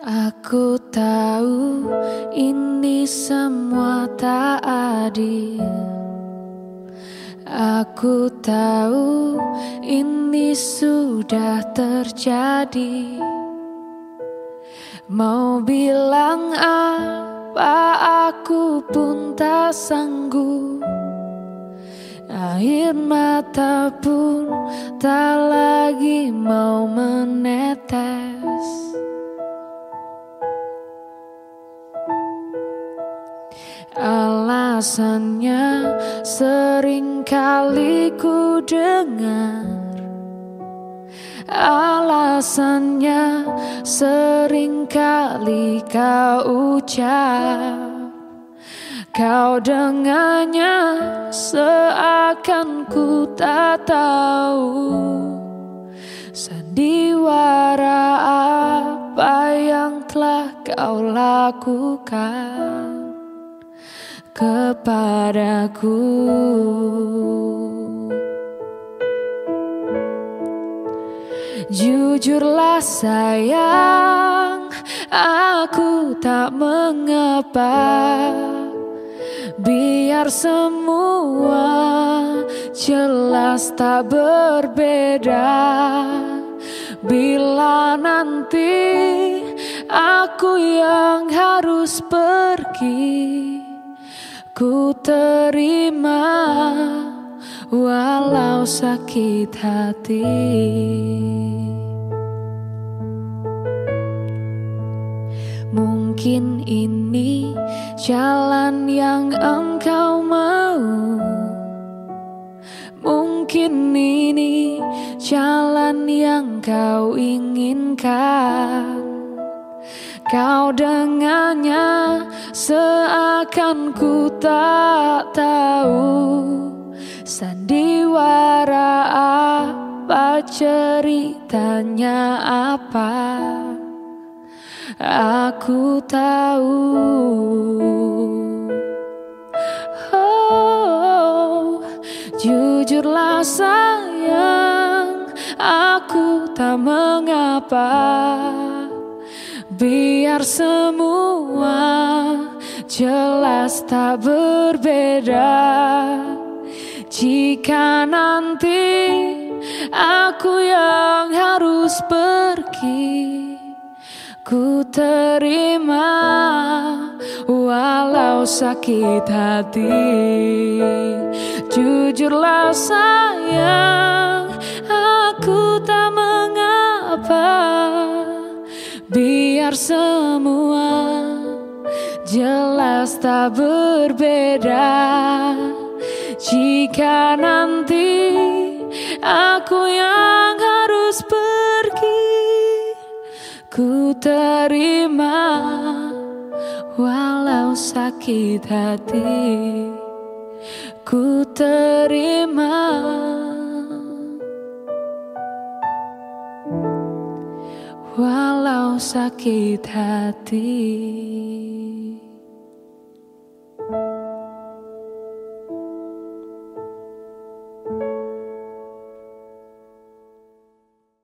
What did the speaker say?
Aku tahu ini semua tak adil. Aku tahu ini sudah terjadi. Mau bilang apa aku pun tak sanggup. Air mata pun tak lagi mau menetes. Alasannya sering kali ku dengar. Alasannya sering kali kau ucap. Kau dengannya seakan ku tak tahu Sandiwara apa yang telah kau lakukan kepadaku. Jujurlah sayang Aku tak mengapa. Biar semua jelas tak berbeda. Bila nanti aku yang harus pergi Ku terima walau sakit hati. Mungkin ini jalan yang engkau mau. Mungkin ini jalan yang kau inginkan. Kau dengannya seakan ku tak tahu Sandiwara apa ceritanya apa. Aku tahu. Oh, jujurlah sayang Aku tak mengapa. Biar semua jelas tak berbeda. Jika nanti aku yang harus pergi Ku terima walau sakit hati. Jujurlah sayang aku tak mengapa. Biar semua tak berbeda. Jika nanti aku yang harus pergi Ku terima walau sakit hati. Ku terima. Walau sakit hati.